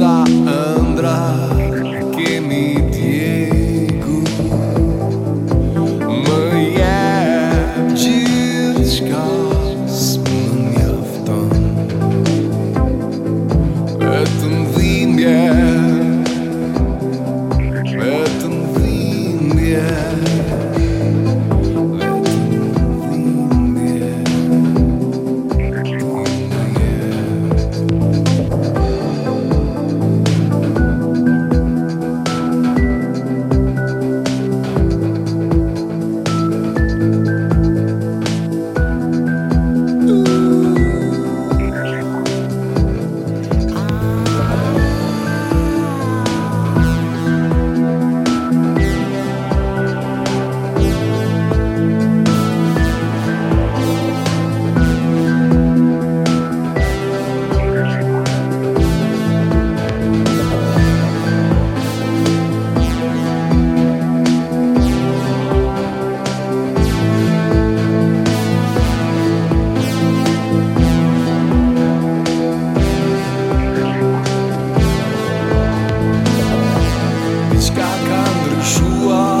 começa andar. Вечка Андрюшуа